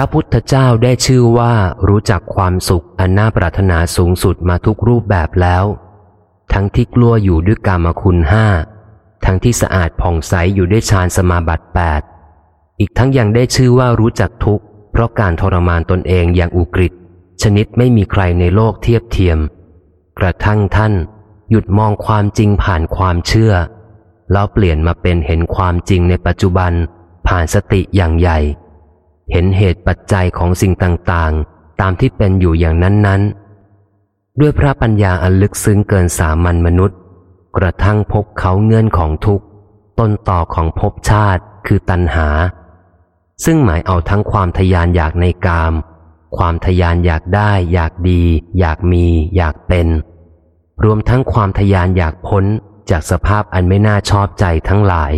ระพุทธเจ้าได้ชื่อว่ารู้จักความสุขอันน่าปรารถนาสูงสุดมาทุกรูปแบบแล้ว ทั้งที่กลัวอยู่ด้วยกรรมคุณห้าทั้งที่สะอาดผ่องใสอยู่ด้วยฌานสมาบัติแปดอีกทั้งยังได้ชื่อว่ารู้จักทุกข์ เพราะการทรมานตนเองอย่างอุกฤษชนิดไม่มีใครในโลกเทียบเทียม กระทั่งท่าน หยุดมองความจริงผ่านความเชื่อ แล้วเปลี่ยนมาเป็นเห็นความจริงในปัจจุบัน ผ่านสติอย่างใหญ่ เห็นเหตุปัจจัยของสิ่งต่างๆ ตามที่เป็นอยู่อย่างนั้นๆ ด้วยพระปัญญาอันลึกซึ้งเกินสามัญมนุษย์ กระทั่งพบเขาเงื่อนของทุกข์ต้นต่อของภพชาติคือตัณหา ซึ่งหมายเอาทั้งความทยานอยากในกาม ความทยานอยากได้ อยากดี อยากมี อยากเป็น รวมทั้งความทยานอยากพ้นจากสภาพอันไม่น่าชอบใจทั้งหลาย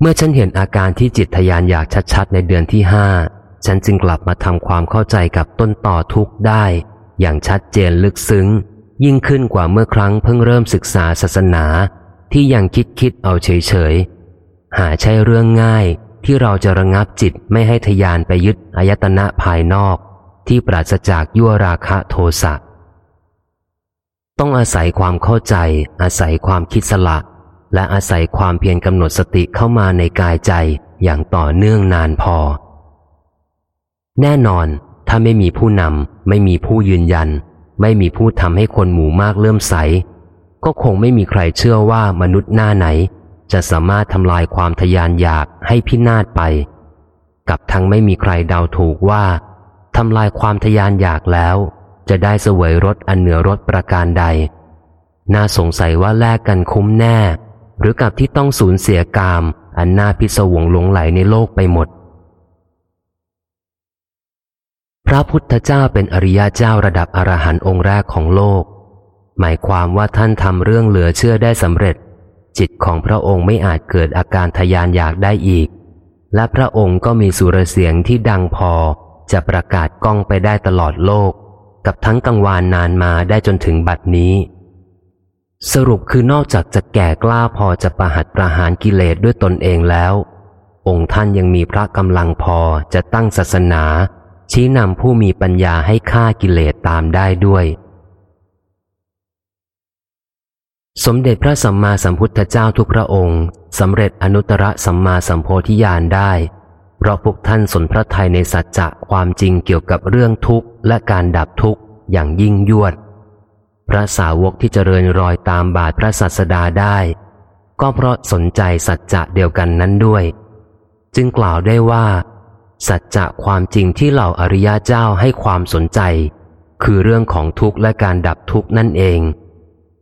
เมื่อฉันเห็นอาการที่จิตทยานอยากชัดๆ ในเดือนที่ห้าฉันจึงกลับมาทำความเข้าใจกับต้นต่อทุกข์ได้ อย่างชัดเจนลึกซึ้ง ยิ่งขึ้นกว่าเมื่อครั้งเพิ่งเริ่มศึกษาศาสนา ที่ยังคิดคิดเอาเฉยๆ หาใช่เรื่องง่ายที่เราจะระงับจิตไม่ให้ทยานไปยึดอายตนะภายนอก ที่ปราศจากยั่วราคะโทสะต้องอาศัยความเข้าใจ อาศัยความคิดสละ และอาศัยความเพียรกำหนดสติเข้ามาในกายใจอย่างต่อเนื่องนานพอ แน่นอน ถ้าไม่มีผู้นำไม่มีผู้ยืนยัน ไม่มีผู้ทำให้คนหมู่มากเลื่มใส ก็คงไม่มีใครเชื่อว่ามนุษย์หน้าไหน จะสามารถทำลายความทยานอยากให้พินาศไป กับทั้งไม่มีใครเดาถูกว่าทำลายความทยานอยากแล้ว จะได้เสวยรสอันเหนือรสประการใด น่าสงสัยว่าแลกกันคุ้มแน่ หรือกับที่ต้องสูญเสียกาม อันน่าพิศวงหลงไหลในโลกไปหมด พระพุทธเจ้าเป็นอริยเจ้าระดับอรหันต์องค์แรกของโลก หมายความว่าท่านทำเรื่องเหลือเชื่อได้สำเร็จ จิตของพระองค์ไม่อาจเกิดอาการทยานอยากได้อีก และพระองค์ก็มีสุรเสียงที่ดังพอจะประกาศก้องไปได้ตลอดโลก กับทั้งกังวานนานมาได้จนถึงบัดนี้ สรุปคือนอกจากจะแก่กล้าพอจะประหัตประหารกิเลสด้วยตนเองแล้ว องค์ท่านยังมีพระกำลังพอจะตั้งศาสนา ชี้นำผู้มีปัญญาให้ฆ่ากิเลสตามได้ด้วย สมเด็จพระสัมมาสัมพุทธเจ้าทุกพระองค์สำเร็จอนุตตรสัมมาสัมโพธิญาณได้ เพราะพวกท่านสนพระทัยในสัจจะความจริงเกี่ยวกับเรื่องทุกข์และการดับทุกข์อย่างยิ่งยวด พระสาวกที่เจริญรอยตามบาทพระสัสดาได้ ก็เพราะสนใจสัจจะเดียวกันนั้นด้วย จึงกล่าวได้ว่า สัจจะความจริงที่เหล่าอริยเจ้าให้ความสนใจ คือเรื่องของทุกข์และการดับทุกข์นั่นเอง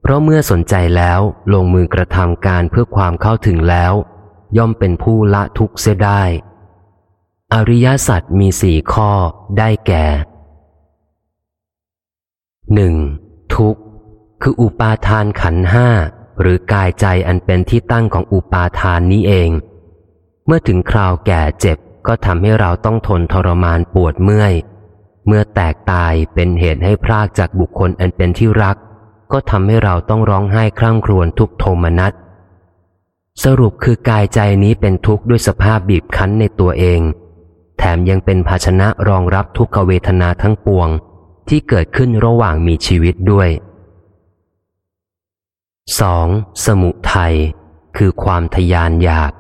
เพราะเมื่อสนใจแล้วลงมือกระทำการเพื่อความเข้าถึงแล้ว ย่อมเป็นผู้ละทุกข์เสียได้ อริยสัจมีสี่ข้อได้แก่หนึ่ง ทุกข์ คืออุปาทานขันห้าหรือกายใจอันเป็นที่ตั้งของอุปาทานนี้เอง เมื่อถึงคราวแก่เจ็บก็ทำให้เราต้องทนทรมานปวดเมื่อย เมื่อแตกตายเป็นเหตุให้พรากจากบุคคลอันเป็นที่รัก ก็ทำให้เราต้องร้องไห้คร่ำครวญทุกโทมนัส สรุปคือกายใจนี้เป็นทุกข์ด้วยสภาพบีบคั้นในตัวเอง แถมยังเป็นภาชนะรองรับทุกขเวทนาทั้งปวง ที่เกิดขึ้นระหว่างมีชีวิตด้วย 2. สมุทัยคือความทยานอยาก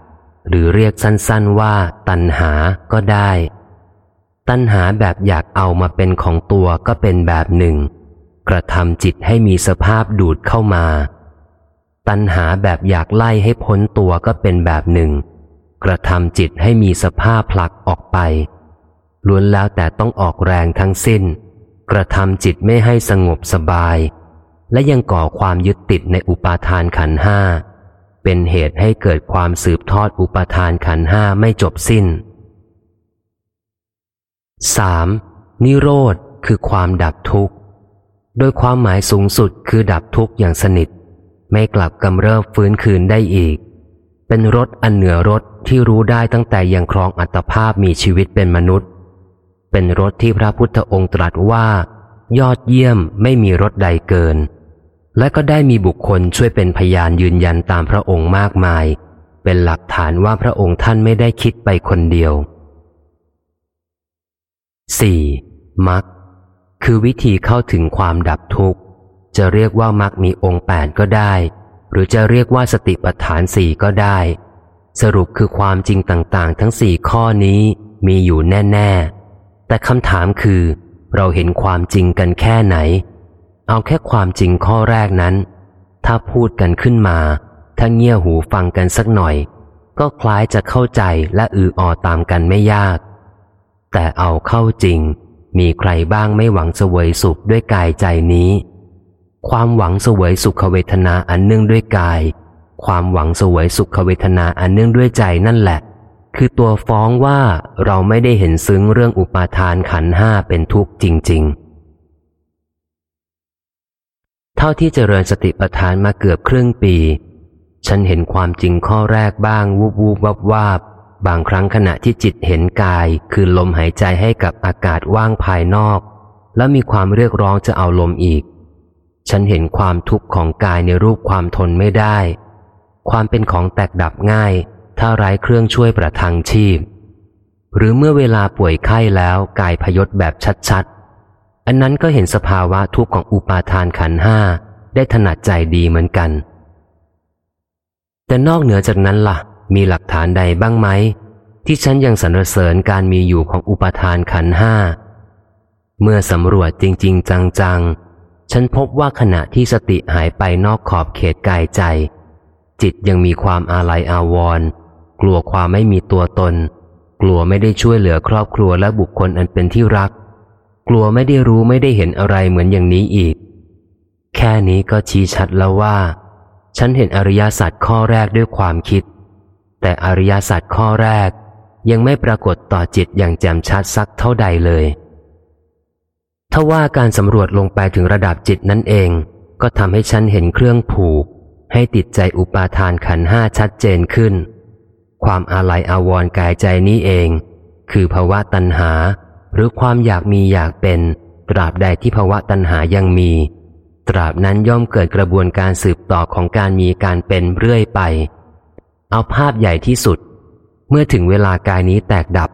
หรือเรียกสั้นๆว่า ตัณหาก็ได้ ตัณหาแบบอยากเอามาเป็นของตัวก็เป็นแบบหนึ่ง กระทำจิตให้มีสภาพดูดเข้ามา ตัณหาแบบอยากไล่ให้พ้นตัวก็เป็นแบบหนึ่ง กระทำจิตให้มีสภาพผลักออกไปล้วนแล้วแต่ต้องออกแรงทั้งสิ้น กระทำจิตไม่ให้สงบสบาย และยังก่อความยึดติดในอุปาทานขันห้า เป็นเหตุให้เกิดความสืบทอดอุปาทานขันห้าไม่จบสิ้น 3. นิโรธคือความดับทุกข์ โดยความหมายสูงสุดคือดับทุกข์อย่างสนิท ไม่กลับกำเริบฟื้นคืนได้อีก เป็นรถอันเหนือรถที่รู้ได้ตั้งแต่ยังครองอัตภาพมีชีวิตเป็นมนุษย์ เป็นรถที่พระพุทธองค์ตรัสว่า ยอดเยี่ยมไม่มีรถใดเกิน และก็ได้มีบุคคลช่วยเป็นพยานยืนยันตามพระองค์มากมาย เป็นหลักฐานว่าพระองค์ท่านไม่ได้คิดไปคนเดียว 4. มักคือวิธีเข้าถึงความดับทุกข์ จะเรียกว่ามักมีองค์แปดก็ได้ หรือจะเรียกว่าสติปัฏฐานสี่ก็ได้ สรุปคือความจริงต่างๆ ทั้งสี่ข้อนี้มีอยู่แน่ๆ แต่คำถามคือ เราเห็นความจริงกันแค่ไหน เอาแค่ความจริงข้อแรกนั้น ถ้าพูดกันขึ้นมา ถ้าเงี่ยหูฟังกันสักหน่อย ก็คล้ายจะเข้าใจและอือออตามกันไม่ยาก แต่เอาเข้าจริง มีใครบ้างไม่หวังเสวยสุขด้วยกายใจนี้ ความหวังเสวยสุขเวทนาอันเนื่องด้วยกาย ความหวังเสวยสุขเวทนาอันเนื่องด้วยใจนั่นแหละ คือตัวฟ้องว่าเราไม่ได้เห็นซึ้งเรื่องอุปาทานขันห้าเป็นทุกข์จริง ๆ เท่าที่เจริญสติปัฏฐานมาเกือบครึ่งปี ฉันเห็นความจริงข้อแรกบ้างวูบวูบวับวาบบางครั้งขณะที่จิตเห็นกาย คือลมหายใจให้กับอากาศว่างภายนอก แล้วมีความเรียกร้องจะเอาลมอีก ฉันเห็นความทุกข์ของกายในรูปความทนไม่ได้ ความเป็นของแตกดับง่าย ถ้าไร้เครื่องช่วยประทังชีพ หรือเมื่อเวลาป่วยไข้แล้วกายพยศแบบชัดๆ อันนั้นก็เห็นสภาวะทุกข์ของอุปาทานขันห้าได้ถนัดใจดีเหมือนกัน แต่นอกเหนือจากนั้นละ่ะ มีหลักฐานใดบ้างไหม ที่ฉันยังสรรเสริญการมีอยู่ของอุปาทานขันห้าเมื่อสำรวจจริง ๆ จังๆ ฉันพบว่าขณะที่สติหายไปนอกขอบเขตกายใจ จิตยังมีความอาลัยอาวรณ์ กลัวความไม่มีตัวตน กลัวไม่ได้ช่วยเหลือครอบครัวและบุคคลอันเป็นที่รัก กลัวไม่ได้รู้ไม่ได้เห็นอะไรเหมือนอย่างนี้อีก แค่นี้ก็ชี้ชัดแล้วว่า ฉันเห็นอริยสัจข้อแรกด้วยความคิด แต่อริยสัจข้อแรกยังไม่ปรากฏต่อจิตอย่างแจ่มชัดสักเท่าใดเลยถ้าว่าการสำรวจลงไปถึงระดับจิตนั่นเอง ก็ทำให้ฉันเห็นเครื่องผูก ให้ติดใจอุปาทานขันห้าชัดเจนขึ้น ความอาลัยอาวรกายใจนี้เอง คือภาวะตัณหา หรือความอยากมีอยากเป็น ตราบใดที่ภาวะตัณหายังมี ตราบนั้นย่อมเกิดกระบวนการสืบต่อของการมีการเป็นเรื่อยไป เอาภาพใหญ่ที่สุด เมื่อถึงเวลากายนี้แตกดับ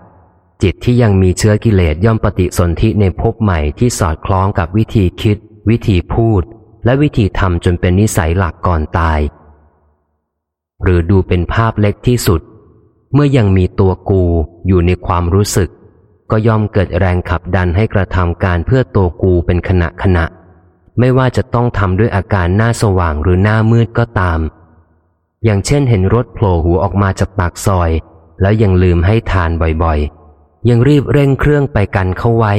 จิตที่ยังมีเชื้อกิเลสย่อมปฏิสนธิในภพใหม่ที่สอดคล้องกับวิธีคิด วิธีพูด และวิธีทำจนเป็นนิสัยหลักก่อนตาย หรือดูเป็นภาพเล็กที่สุด เมื่อยังมีตัวกูอยู่ในความรู้สึก ก็ย่อมเกิดแรงขับดันให้กระทำการเพื่อตัวกูเป็นขณะขณะ ไม่ว่าจะต้องทำด้วยอาการหน้าสว่างหรือหน้ามืดก็ตาม อย่างเช่นเห็นรถโผล่หัวออกมาจากปากซอย แล้วยังลืมให้ทานบ่อยๆ ยังรีบเร่งเครื่องไปกันเข้าไว้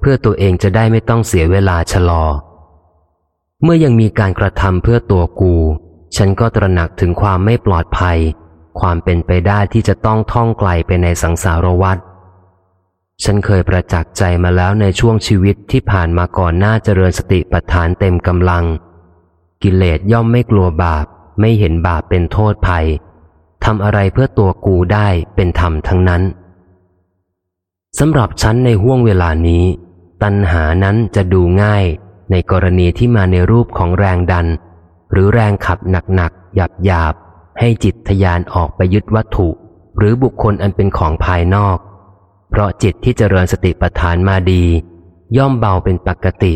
เพื่อตัวเองจะได้ไม่ต้องเสียเวลาชะลอ เมื่อยังมีการกระทำเพื่อตัวกู ฉันก็ตระหนักถึงความไม่ปลอดภัย ความเป็นไปได้ที่จะต้องท่องไกลไปในสังสารวัฏฉันเคยประจักษ์ใจมาแล้วในช่วงชีวิตที่ผ่านมาก่อนหน้าเจริญสติปัฏฐานเต็มกำลัง กิเลสย่อมไม่กลัวบาป ไม่เห็นบาปเป็นโทษภัยทำอะไรเพื่อตัวกูได้เป็นธรรมทั้งนั้นสำหรับฉันในห่วงเวลานี้ ตัณหานั้นจะดูง่าย ในกรณีที่มาในรูปของแรงดัน หรือแรงขับหนักๆหยาบ ให้จิตทยานออกไปยึดวัตถุ หรือบุคคลอันเป็นของภายนอก เพราะจิตที่เจริญสติปัฏฐานมาดี ย่อมเบาเป็นปกติ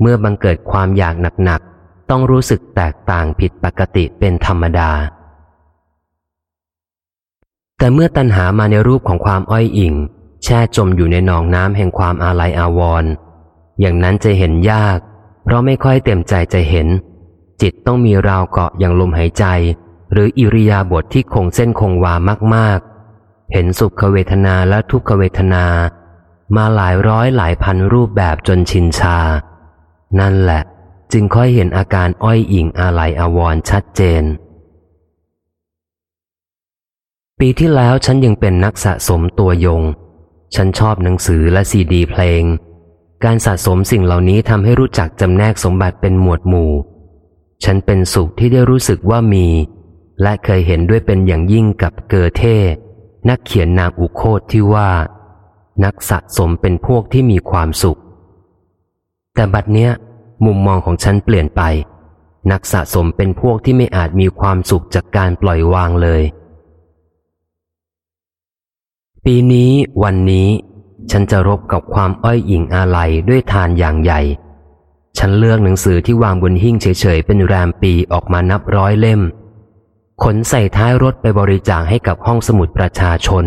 เมื่อบังเกิดความอยากหนักๆ ต้องรู้สึกแตกต่างผิดปกติเป็นธรรมดา แต่เมื่อตัณหามาในรูปของความอ้อยอิง แช่จมอยู่ในหนองน้ำแห่งความอาลัยอาวรณ์อย่างนั้นจะเห็นยาก เพราะไม่ค่อยเต็มใจจะเห็น จิตต้องมีราวเกาะอย่างลมหายใจ หรืออิริยาบถทที่คงเส้นคงวามากๆ เห็นสุขเวทนาและทุกขเวทนา มาหลายร้อยหลายพันรูปแบบจนชินชา นั่นแหละ จึงค่อยเห็นอาการอ้อยอิงอาลัยอาวรณ์ชัดเจน ปีที่แล้วฉันยังเป็นนักสะสมตัวยง ฉันชอบหนังสือและซีดีเพลง การสะสมสิ่งเหล่านี้ทำให้รู้จักจำแนกสมบัติเป็นหมวดหมู่ ฉันเป็นสุขที่ได้รู้สึกว่ามี และเคยเห็นด้วยเป็นอย่างยิ่งกับเกอเท นักเขียนนามอุโคตที่ว่า นักสะสมเป็นพวกที่มีความสุข แต่บัดเนี้ย มุมมองของฉันเปลี่ยนไป นักสะสมเป็นพวกที่ไม่อาจมีความสุขจากการปล่อยวางเลย ปีนี้วันนี้ ฉันจะรบกับความอ้อยอิงอาลัยด้วยทานอย่างใหญ่ ฉันเลือกหนังสือที่วางบนหิ้งเฉยๆเป็นแรมปีออกมานับร้อยเล่ม ขนใส่ท้ายรถไปบริจาคให้กับห้องสมุดประชาชน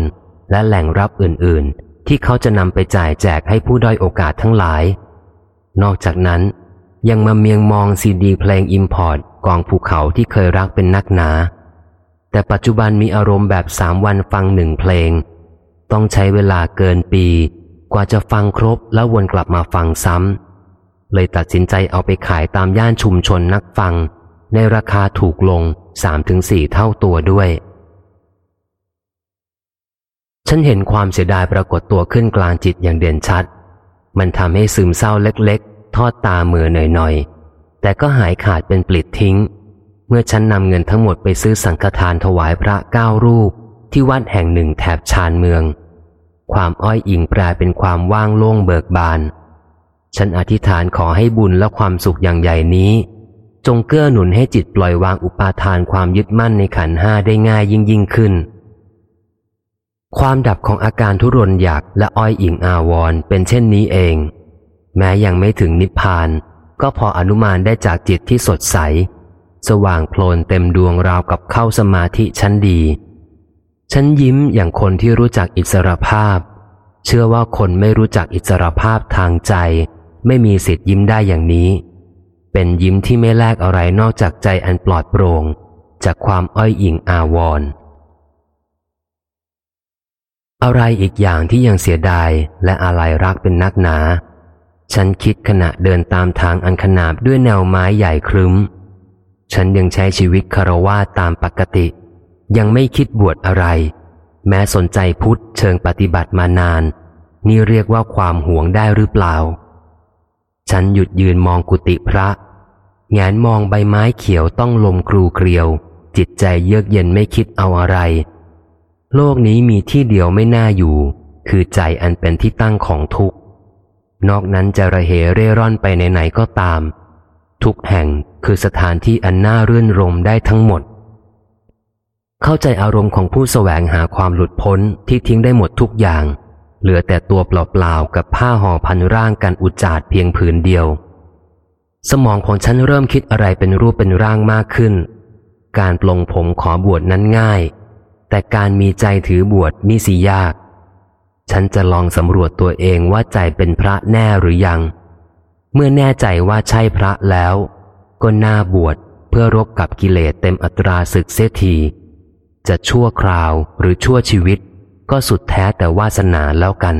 และแหล่งรับอื่น ๆ ที่เขาจะนำไปจ่ายแจกให้ผู้ด้อยโอกาสทั้งหลาย นอกจากนั้น ยังมาเมียงมองซีดีเพลง import กองภูเขาที่เคยรักเป็นนักหนา แต่ปัจจุบันมีอารมณ์แบบสามวันฟังหนึ่งเพลง ต้องใช้เวลาเกินปี กว่าจะฟังครบแล้ววนกลับมาฟังซ้ำเลยตัดสินใจเอาไปขายตามย่านชุมชนนักฟัง ในราคาถูกลงสามถึงสี่เท่าตัวด้วย ฉันเห็นความเสียดายปรากฏตัวขึ้นกลางจิตอย่างเด่นชัด มันทำให้ซึมเศร้าเล็กๆ ทอดตาเมือหน่อยๆ แต่ก็หายขาดเป็นปลิดทิ้ง เมื่อฉันนำเงินทั้งหมดไปซื้อสังฆทานถวายพระเก้ารูป ที่วัดแห่งหนึ่งแถบชานเมือง ความอ้อยอิงแปลเป็นความว่างโล่งเบิกบานฉันอธิษฐานขอให้บุญและความสุขอย่างใหญ่นี้ จงเกื้อหนุนให้จิตปล่อยวางอุปาทานความยึดมั่นในขันห้าได้ง่ายยิ่งยิ่งขึ้น ความดับของอาการทุรนอยากและอ้อยอิงอาวรเป็นเช่นนี้เอง แม้ยังไม่ถึงนิพพาน ก็พออนุมานได้จากจิตที่สดใส สว่างโพลนเต็มดวงราวกับเข้าสมาธิชั้นดีฉันยิ้มอย่างคนที่รู้จักอิสรภาพ เชื่อว่าคนไม่รู้จักอิสรภาพทางใจ ไม่มีสิทธิ์ยิ้มได้อย่างนี้ เป็นยิ้มที่ไม่แลกอะไรนอกจากใจอันปลอดโปรง่งจากความอ้อยอิงอาวรอะไรอีกอย่างที่ยังเสียดายและอาลัยรักเป็นนักหนา ฉันคิดขณะเดินตามทางอันขนาบด้วยแนวไม้ใหญ่ครึ้ม ฉันยังใช้ชีวิตคารวาตามปกติ ยังไม่คิดบวชอะไร แม้สนใจพุทธเชิงปฏิบัติมานาน นี่เรียกว่าความหวงได้หรือเปล่า ฉันหยุดยืนมองกุฏิพระแงนมองใบไม้เขียวต้องลมครูเกลียว จิตใจเยือกเย็นไม่คิดเอาอะไร โลกนี้มีที่เดียวไม่น่าอยู่ คือใจอันเป็นที่ตั้งของทุกข์ นอกนั้นจะระเหเร่ร่อนไปไหนๆก็ตาม ทุกแห่งคือสถานที่อันน่ารื่นรมได้ทั้งหมด เข้าใจอารมณ์ของผู้แสวงหาความหลุดพ้นที่ทิ้งได้หมดทุกอย่าง เหลือแต่ตัวเปล่าๆกับผ้าห่อพันร่างกันอุจาดเพียงผืนเดียว สมองของฉันเริ่มคิดอะไรเป็นรูปเป็นร่างมากขึ้น การปลงผมขอบวชนั้นง่าย แต่การมีใจถือบวชนี่สิยาก ฉันจะลองสำรวจตัวเองว่าใจเป็นพระแน่หรือยัง เมื่อแน่ใจว่าใช่พระแล้ว ก็น่าบวชเพื่อรบกับกิเลสเต็มอัตราศึกเสียทีจะชั่วคราวหรือชั่วชีวิต ก็สุดแท้แต่วาสนาแล้วกัน